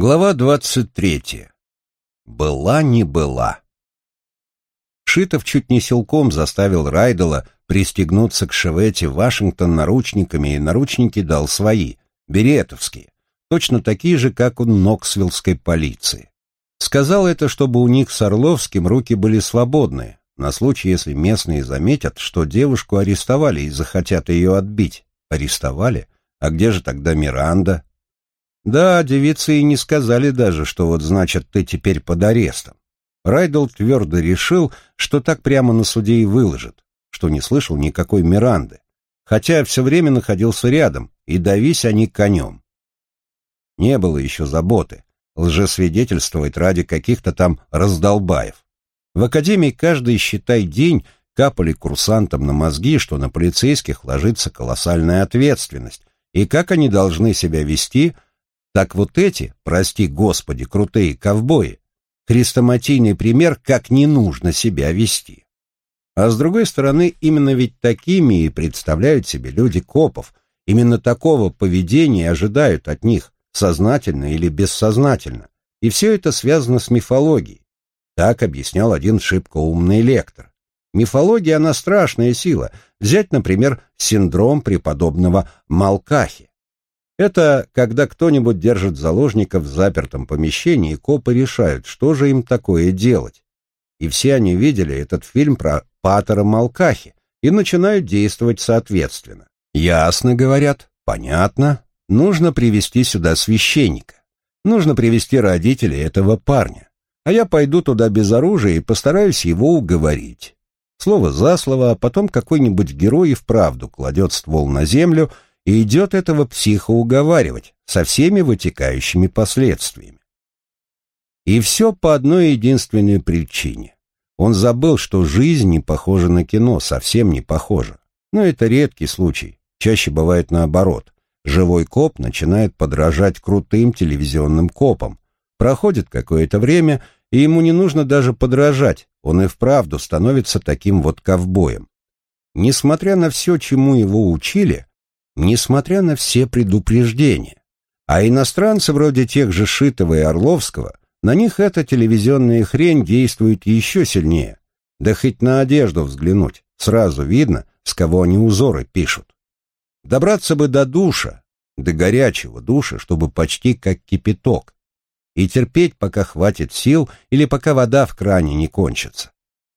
Глава двадцать третья. Была не была. Шитов чуть не силком заставил Райдела пристегнуться к шевете Вашингтон наручниками, и наручники дал свои, беретовские, точно такие же, как у Ноксвиллской полиции. Сказал это, чтобы у них с Орловским руки были свободные, на случай, если местные заметят, что девушку арестовали и захотят ее отбить. Арестовали? А где же тогда Миранда? Да, девицы и не сказали даже, что вот значит ты теперь под арестом. Райдл твердо решил, что так прямо на суде и выложит, что не слышал никакой Миранды, хотя все время находился рядом, и давись они конем. Не было еще заботы, лжесвидетельствовать ради каких-то там раздолбаев. В академии каждый, считай, день капали курсантам на мозги, что на полицейских ложится колоссальная ответственность, и как они должны себя вести, так вот эти, прости господи, крутые ковбои, хрестоматийный пример, как не нужно себя вести. А с другой стороны, именно ведь такими и представляют себе люди копов, именно такого поведения ожидают от них, сознательно или бессознательно. И все это связано с мифологией. Так объяснял один шибко умный лектор. Мифология, она страшная сила. Взять, например, синдром преподобного Малкахи. Это когда кто-нибудь держит заложников в запертом помещении, и копы решают, что же им такое делать. И все они видели этот фильм про Патера Малкахи и начинают действовать соответственно. Ясно, говорят, понятно, нужно привести сюда священника. Нужно привести родителей этого парня а я пойду туда без оружия и постараюсь его уговорить. Слово за слово, а потом какой-нибудь герой и вправду кладет ствол на землю и идет этого психа уговаривать со всеми вытекающими последствиями. И все по одной единственной причине. Он забыл, что жизнь не похожа на кино, совсем не похожа. Но это редкий случай, чаще бывает наоборот. Живой коп начинает подражать крутым телевизионным копам. Проходит какое-то время, и ему не нужно даже подражать, он и вправду становится таким вот ковбоем. Несмотря на все, чему его учили, несмотря на все предупреждения, а иностранцы вроде тех же Шитова и Орловского, на них эта телевизионная хрень действует еще сильнее. Да хоть на одежду взглянуть, сразу видно, с кого они узоры пишут. Добраться бы до душа, до горячего душа, чтобы почти как кипяток, и терпеть, пока хватит сил или пока вода в кране не кончится.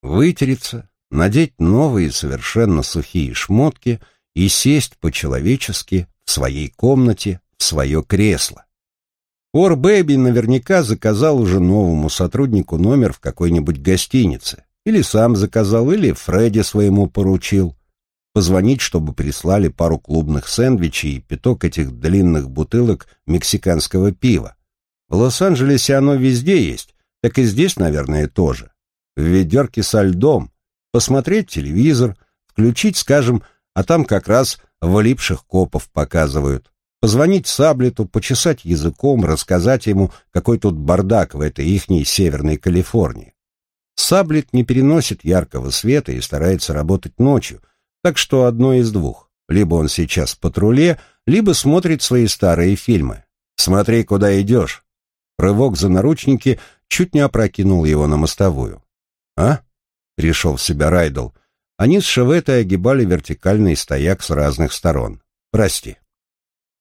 Вытереться, надеть новые совершенно сухие шмотки и сесть по-человечески в своей комнате в свое кресло. Ор Бэби наверняка заказал уже новому сотруднику номер в какой-нибудь гостинице. Или сам заказал, или Фредди своему поручил. Позвонить, чтобы прислали пару клубных сэндвичей и пяток этих длинных бутылок мексиканского пива. В Лос-Анджелесе оно везде есть, так и здесь, наверное, тоже. В ведерке со льдом, посмотреть телевизор, включить, скажем, а там как раз влипших копов показывают. Позвонить Саблету, почесать языком, рассказать ему, какой тут бардак в этой ихней северной Калифорнии. Саблет не переносит яркого света и старается работать ночью, так что одно из двух. Либо он сейчас в патруле, либо смотрит свои старые фильмы. «Смотри, куда идешь», Рывок за наручники чуть не опрокинул его на мостовую. «А?» — пришел в себя Райдл. Они с Шеветой огибали вертикальный стояк с разных сторон. «Прости».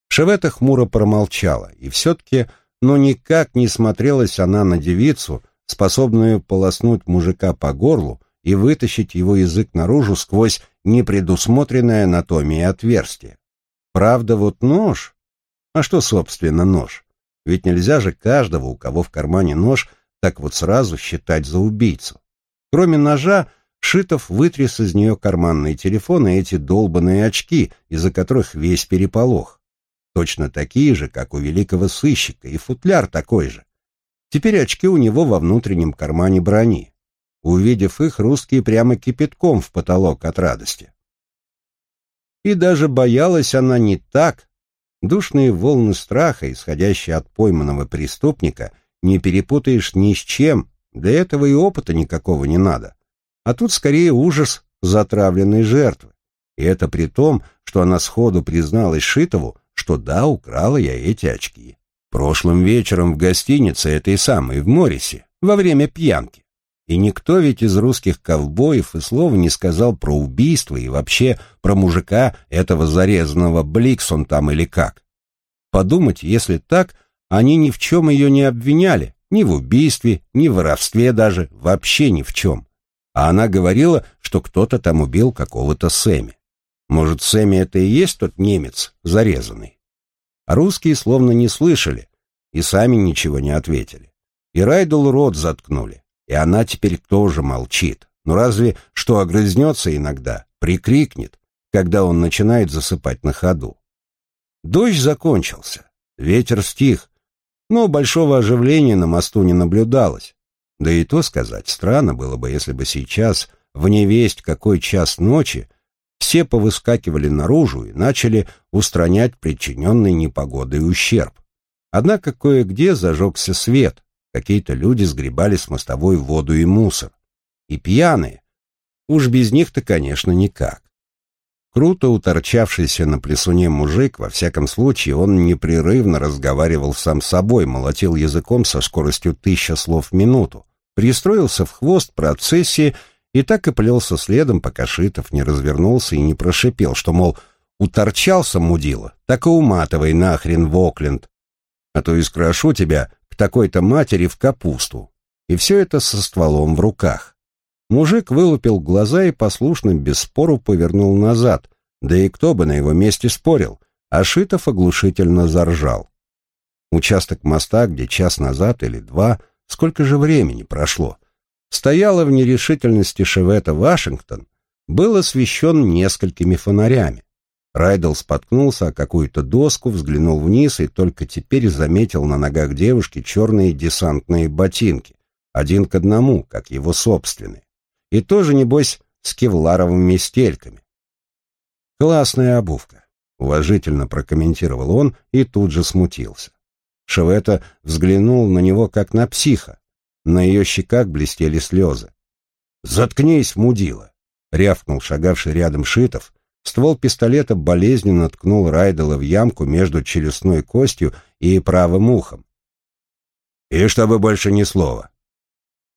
Шевета хмуро промолчала, и все-таки, но никак не смотрелась она на девицу, способную полоснуть мужика по горлу и вытащить его язык наружу сквозь непредусмотренное анатомией отверстие. Правда, вот нож... А что, собственно, нож? Ведь нельзя же каждого, у кого в кармане нож, так вот сразу считать за убийцу. Кроме ножа, Шитов вытряс из нее карманные телефоны и эти долбанные очки, из-за которых весь переполох. Точно такие же, как у великого сыщика, и футляр такой же. Теперь очки у него во внутреннем кармане брони. Увидев их, русские прямо кипятком в потолок от радости. И даже боялась она не так, Душные волны страха, исходящие от пойманного преступника, не перепутаешь ни с чем, для этого и опыта никакого не надо. А тут скорее ужас затравленной жертвы. И это при том, что она сходу призналась Шитову, что да, украла я эти очки. Прошлым вечером в гостинице этой самой, в Морисе, во время пьянки. И никто ведь из русских ковбоев и слова не сказал про убийство и вообще про мужика этого зарезанного Бликсон там или как. Подумать, если так, они ни в чем ее не обвиняли, ни в убийстве, ни в воровстве даже, вообще ни в чем. А она говорила, что кто-то там убил какого-то Сэмми. Может, Сэмми это и есть тот немец, зарезанный? А русские словно не слышали и сами ничего не ответили. И Райдл рот заткнули, и она теперь тоже молчит. Ну разве что огрызнется иногда, прикрикнет, когда он начинает засыпать на ходу. Дождь закончился, ветер стих, но большого оживления на мосту не наблюдалось. Да и то сказать, странно было бы, если бы сейчас, в невесть какой час ночи, все повыскакивали наружу и начали устранять причиненный непогодой ущерб. Однако кое-где зажегся свет, какие-то люди сгребали с мостовой воду и мусор. И пьяные. Уж без них-то, конечно, никак. Круто уторчавшийся на плесуне мужик, во всяком случае, он непрерывно разговаривал сам с собой, молотил языком со скоростью тысяча слов в минуту, пристроился в хвост процессии и так и плелся следом, пока Шитов не развернулся и не прошипел, что, мол, уторчался мудила, так и уматывай нахрен в Окленд, а то искрошу тебя к такой-то матери в капусту. И все это со стволом в руках. Мужик вылупил глаза и послушно, без спору, повернул назад. Да и кто бы на его месте спорил? А Шитов оглушительно заржал. Участок моста, где час назад или два, сколько же времени прошло, стояла в нерешительности Шевета Вашингтон, был освещен несколькими фонарями. Райдл споткнулся о какую-то доску, взглянул вниз и только теперь заметил на ногах девушки черные десантные ботинки, один к одному, как его собственные. И тоже, небось, с кевларовыми стельками. «Классная обувка», — уважительно прокомментировал он и тут же смутился. Шевета взглянул на него, как на психа. На ее щеках блестели слезы. «Заткнись, мудила!» — рявкнул шагавший рядом Шитов. Ствол пистолета болезненно ткнул Райдела в ямку между челюстной костью и правым ухом. «И чтобы больше ни слова.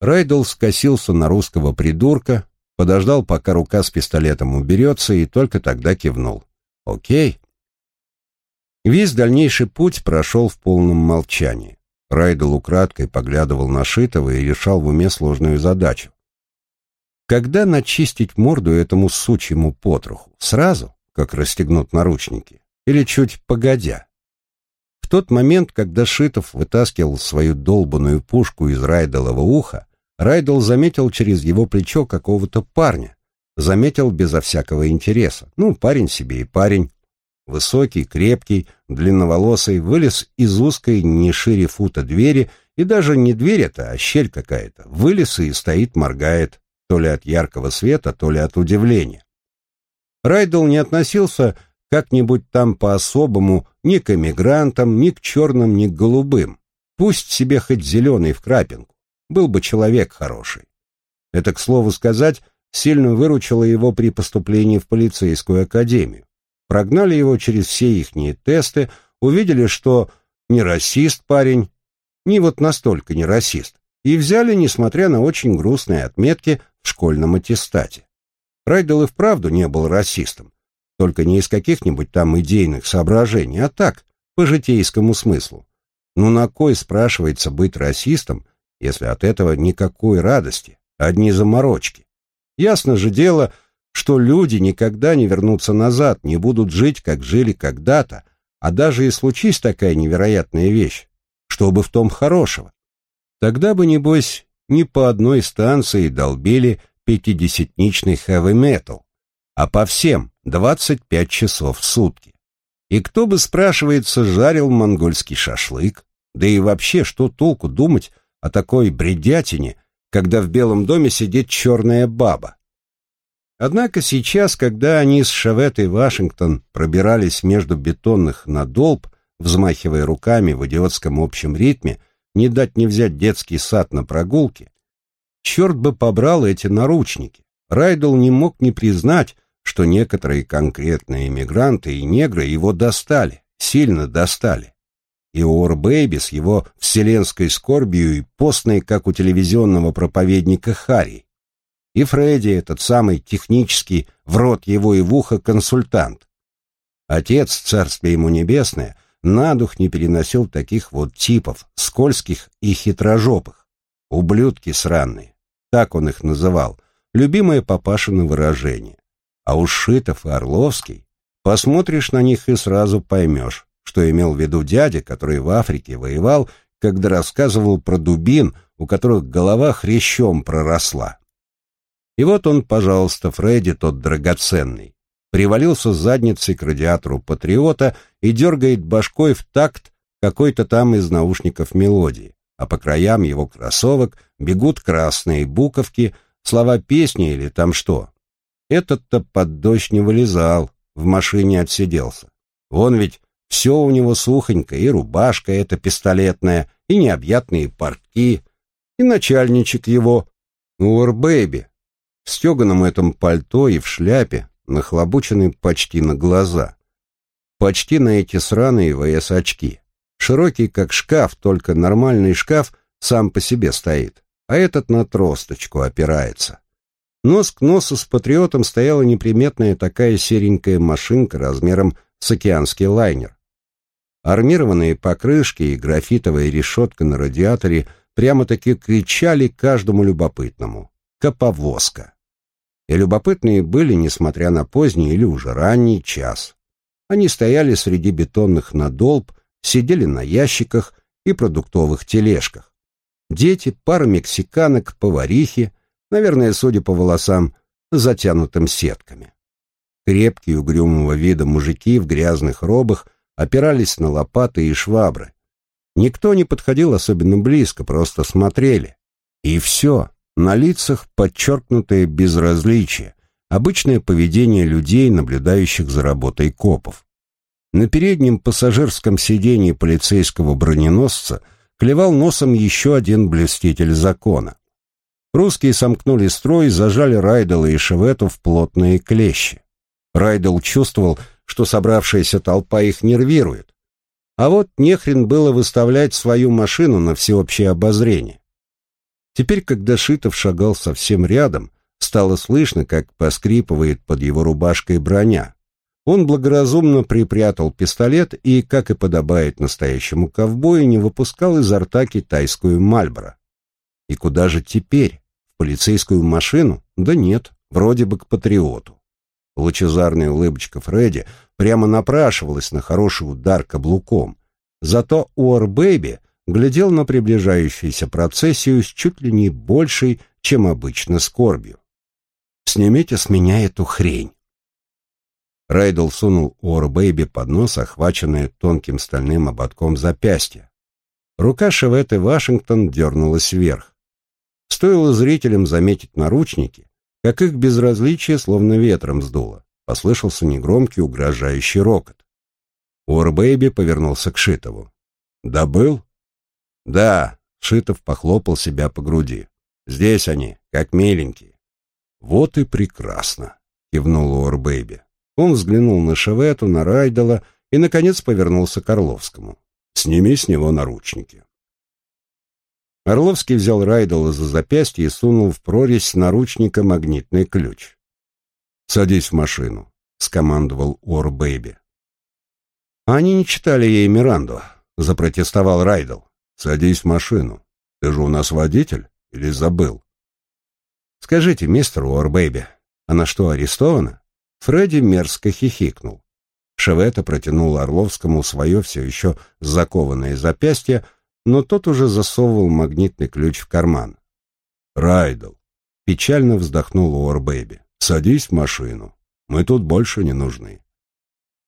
Райдл скосился на русского придурка, подождал, пока рука с пистолетом уберется, и только тогда кивнул. «Окей». Весь дальнейший путь прошел в полном молчании. Райдл украдкой поглядывал на Шитова и решал в уме сложную задачу. Когда начистить морду этому сучьему потроху? Сразу, как расстегнут наручники? Или чуть погодя? В тот момент, когда Шитов вытаскивал свою долбанную пушку из Райделова уха, Райдл заметил через его плечо какого-то парня. Заметил безо всякого интереса. Ну, парень себе и парень. Высокий, крепкий, длинноволосый, вылез из узкой, не шире фута двери, и даже не дверь это, а щель какая-то. Вылез и стоит, моргает, то ли от яркого света, то ли от удивления. Райдл не относился как-нибудь там по-особому ни к эмигрантам, ни к черным, ни к голубым. Пусть себе хоть зеленый в крапинку был бы человек хороший. Это, к слову сказать, сильно выручило его при поступлении в полицейскую академию. Прогнали его через все ихние тесты, увидели, что не расист парень, не вот настолько не расист, и взяли, несмотря на очень грустные отметки в школьном аттестате. Райдел и вправду не был расистом, только не из каких-нибудь там идейных соображений, а так, по житейскому смыслу. Ну на кой, спрашивается, быть расистом, если от этого никакой радости, одни заморочки. Ясно же дело, что люди никогда не вернутся назад, не будут жить, как жили когда-то, а даже и случись такая невероятная вещь, что бы в том хорошего. Тогда бы, небось, не по одной станции долбили пятидесятничный хэви-метал, а по всем 25 часов в сутки. И кто бы, спрашивается, жарил монгольский шашлык? Да и вообще, что толку думать о такой бредятине, когда в Белом доме сидит черная баба. Однако сейчас, когда они с Шаветой Вашингтон пробирались между бетонных на долб, взмахивая руками в идиотском общем ритме, не дать не взять детский сад на прогулке, черт бы побрал эти наручники. Райдл не мог не признать, что некоторые конкретные иммигранты и негры его достали, сильно достали. и Ор Бэйби с его вселенской скорбью и постной, как у телевизионного проповедника Харри. И Фредди, этот самый технический, в рот его и в ухо консультант. Отец, царствие ему небесное, на дух не переносил таких вот типов, скользких и хитрожопых. Ублюдки сраные. Так он их называл. Любимое папашино выражение. А уж Шитов и Орловский, посмотришь на них и сразу поймешь, что имел в виду дядя, который в Африке воевал, когда рассказывал про дубин, у которых голова хрящом проросла. И вот он, пожалуйста, Фредди, тот драгоценный, привалился задницей к радиатору патриота и дергает башкой в такт какой-то там из наушников мелодии, а по краям его кроссовок бегут красные буковки, слова песни или там что. Этот-то под дождь не вылезал, в машине отсиделся. Вон ведь все у него сухонько, и рубашка эта пистолетная, и необъятные портки, и начальничек его, Уорбэйби, в стеганом этом пальто и в шляпе, нахлобученный почти на глаза. Почти на эти сраные ВС-очки. Широкий, как шкаф, только нормальный шкаф сам по себе стоит, а этот на тросточку опирается. Нос к носу с патриотом стояла неприметная такая серенькая машинка размером с океанский лайнер. Армированные покрышки и графитовая решетка на радиаторе прямо-таки кричали каждому любопытному. Коповозка. И любопытные были, несмотря на поздний или уже ранний час. Они стояли среди бетонных надолб, сидели на ящиках и продуктовых тележках. Дети, пара мексиканок, поварихи, наверное, судя по волосам, затянутым сетками. Крепкие угрюмого вида мужики в грязных робах опирались на лопаты и швабры. Никто не подходил особенно близко, просто смотрели. И все. На лицах подчеркнутое безразличие, обычное поведение людей, наблюдающих за работой копов. На переднем пассажирском сидении полицейского броненосца клевал носом еще один блюститель закона. Русские сомкнули строй, зажали Райдела и Шевету в плотные клещи. Райдел чувствовал, что собравшаяся толпа их нервирует. А вот нехрен было выставлять свою машину на всеобщее обозрение. Теперь, когда Шитов шагал совсем рядом, стало слышно, как поскрипывает под его рубашкой броня. Он благоразумно припрятал пистолет и, как и подобает настоящему ковбою, не выпускал изо рта китайскую мальборо. И куда же теперь? В полицейскую машину? Да нет, вроде бы к патриоту. Лучезарная улыбочка Фредди прямо напрашивалась на хороший удар каблуком. Зато Уорбэйби глядел на приближающуюся процессию с чуть ли не большей, чем обычно, скорбью. «Снимите с меня эту хрень!» Райделл сунул Уорбэйби под нос, охваченные тонким стальным ободком запястья. Рука Шеветы Вашингтон дернулась вверх. Стоило зрителям заметить наручники, как их безразличие словно ветром сдуло. Послышался негромкий угрожающий рокот. Уор Бэйби повернулся к Шитову. «Добыл?» «Да», — Шитов похлопал себя по груди. «Здесь они, как миленькие». «Вот и прекрасно», — кивнул Уорбэйби. Он взглянул на Шевету, на Райдела и, наконец, повернулся к Орловскому. «Сними с него наручники». Орловский взял Райдела за запястье и сунул в прорезь наручника магнитный ключ. «Садись в машину», — скомандовал Уорбэйби. «Они не читали ей Миранду», — запротестовал Райдел. Садись в машину. Ты же у нас водитель или забыл? Скажите, мистер Уорбэйби, она что, арестована? Фредди мерзко хихикнул. Шевета протянул Орловскому свое все еще закованное запястье, но тот уже засовывал магнитный ключ в карман. «Райдл!» — печально вздохнул Уорбэйби. «Садись в машину. Мы тут больше не нужны».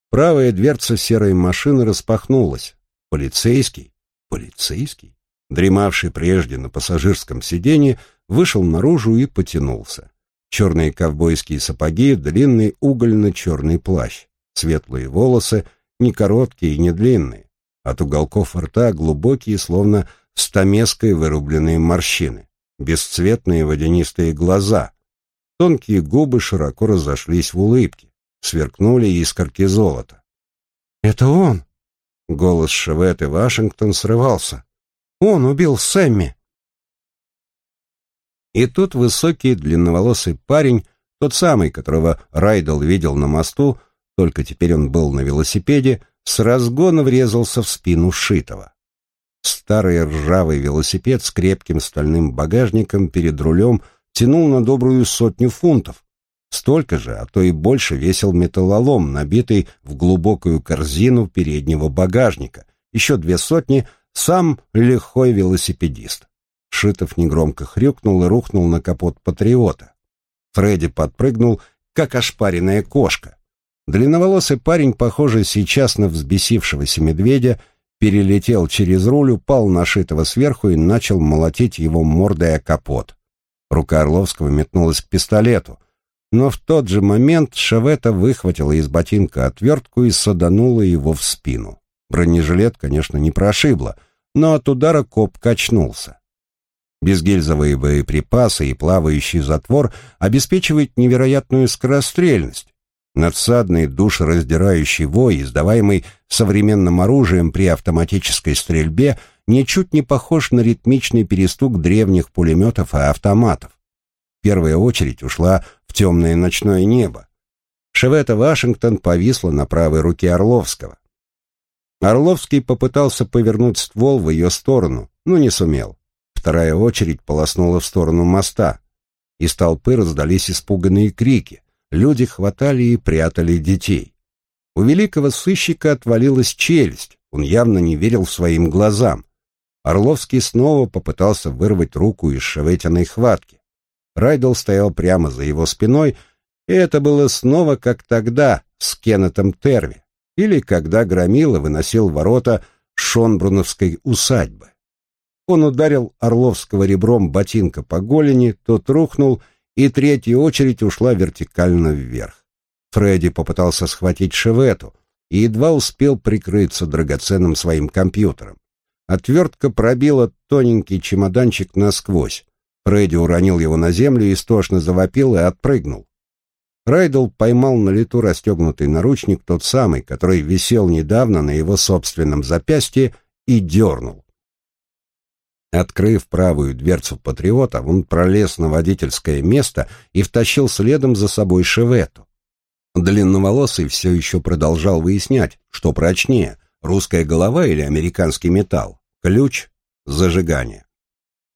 Правая дверца серой машины распахнулась. Полицейский, Полицейский, дремавший прежде на пассажирском сиденье, вышел наружу и потянулся. Черные ковбойские сапоги, длинный угольно-черный плащ, светлые волосы, не короткие и не длинные, от уголков рта глубокие, словно стамеской вырубленные морщины, бесцветные водянистые глаза, тонкие губы широко разошлись в улыбке, сверкнули искорки золота. «Это он!» Голос Шеветы Вашингтон срывался. «Он убил Сэмми!» И тут высокий длинноволосый парень, тот самый, которого Райдел видел на мосту, только теперь он был на велосипеде, с разгона врезался в спину Шитова. Старый ржавый велосипед с крепким стальным багажником перед рулем тянул на добрую сотню фунтов. Столько же, а то и больше весил металлолом, набитый в глубокую корзину переднего багажника. Еще две сотни — сам лихой велосипедист. Шитов негромко хрюкнул и рухнул на капот патриота. Фредди подпрыгнул, как ошпаренная кошка. Длинноволосый парень, похожий сейчас на взбесившегося медведя, перелетел через руль, упал на Шитова сверху и начал молотить его мордой о капот. Рука Орловского метнулась к пистолету, но в тот же момент Шавета выхватила из ботинка отвертку и саданула его в спину. Бронежилет, конечно, не прошибло, но от удара коп качнулся. Безгильзовые боеприпасы и плавающий затвор обеспечивают невероятную скорострельность. Надсадный душераздирающий вой, издаваемый современным оружием при автоматической стрельбе, ничуть не похож на ритмичный перестук древних пулеметов и автоматов. Первая очередь ушла в темное ночное небо. Шевета Вашингтон повисла на правой руке Орловского. Орловский попытался повернуть ствол в ее сторону, но не сумел. Вторая очередь полоснула в сторону моста. Из толпы раздались испуганные крики. Люди хватали и прятали детей. У великого сыщика отвалилась челюсть. Он явно не верил своим глазам. Орловский снова попытался вырвать руку из шеветиной хватки. Райдл стоял прямо за его спиной, и это было снова как тогда с Кеннетом Терви, или когда Громила выносил ворота Шонбруновской усадьбы. Он ударил Орловского ребром ботинка по голени, тот рухнул, и третья очередь ушла вертикально вверх. Фредди попытался схватить Шевету и едва успел прикрыться драгоценным своим компьютером. Отвертка пробила тоненький чемоданчик насквозь. Фредди уронил его на землю, истошно завопил и отпрыгнул. Райдл поймал на лету расстегнутый наручник, тот самый, который висел недавно на его собственном запястье, и дернул. Открыв правую дверцу патриота, он пролез на водительское место и втащил следом за собой шевету. Длинноволосый все еще продолжал выяснять, что прочнее, русская голова или американский металл, ключ, зажигание.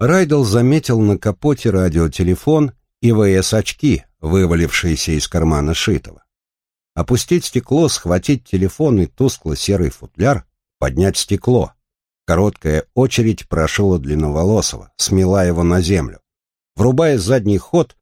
Райдл заметил на капоте радиотелефон и ВС-очки, вывалившиеся из кармана Шитова. Опустить стекло, схватить телефон и тускло-серый футляр, поднять стекло. Короткая очередь прошила длинноволосого, смела его на землю. Врубая задний ход,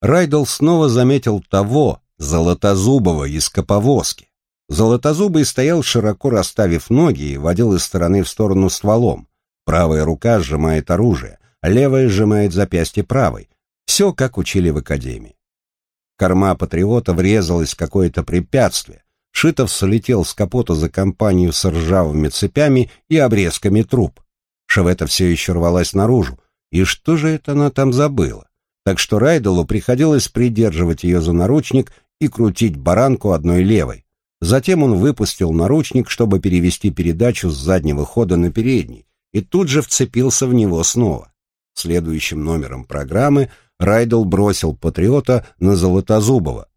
Райдл снова заметил того, Золотозубого из Коповозки. Золотозубый стоял широко расставив ноги и водил из стороны в сторону стволом. Правая рука сжимает оружие, левая сжимает запястье правой. Все, как учили в академии. Корма патриота врезалась в какое-то препятствие. Шитов слетел с капота за компанию с ржавыми цепями и обрезками труб. Шевета все еще рвалась наружу. И что же это она там забыла? Так что Райделу приходилось придерживать ее за наручник и крутить баранку одной левой. Затем он выпустил наручник, чтобы перевести передачу с заднего хода на передний, и тут же вцепился в него снова. Следующим номером программы Райдл бросил патриота на Золотозубова.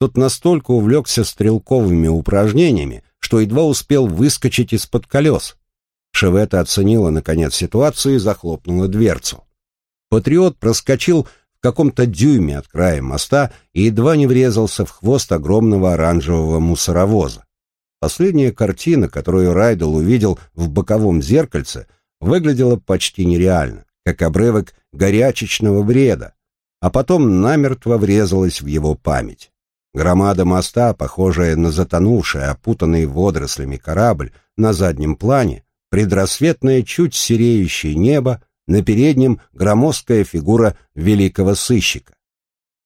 Тот настолько увлекся стрелковыми упражнениями, что едва успел выскочить из-под колес. Шевета оценила, наконец, ситуацию и захлопнула дверцу. Патриот проскочил в каком-то дюйме от края моста и едва не врезался в хвост огромного оранжевого мусоровоза. Последняя картина, которую Райдел увидел в боковом зеркальце, выглядела почти нереально, как обрывок горячечного бреда, а потом намертво врезалась в его память. Громада моста, похожая на затонувший, опутанный водорослями корабль на заднем плане, предрассветное чуть сереющее небо, на переднем громоздкая фигура великого сыщика.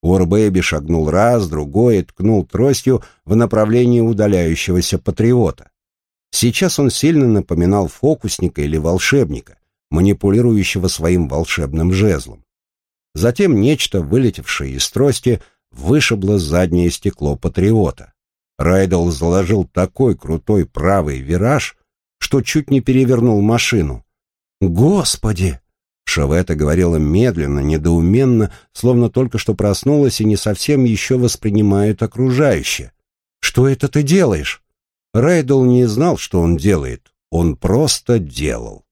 Уорбэби шагнул раз, другой и ткнул тростью в направлении удаляющегося патриота. Сейчас он сильно напоминал фокусника или волшебника, манипулирующего своим волшебным жезлом. Затем нечто, вылетевшее из трости, вышибло заднее стекло патриота. Райдл заложил такой крутой правый вираж, что чуть не перевернул машину. «Господи!» Шавета говорила медленно, недоуменно, словно только что проснулась и не совсем еще воспринимает окружающее. «Что это ты делаешь?» Райдл не знал, что он делает. Он просто делал.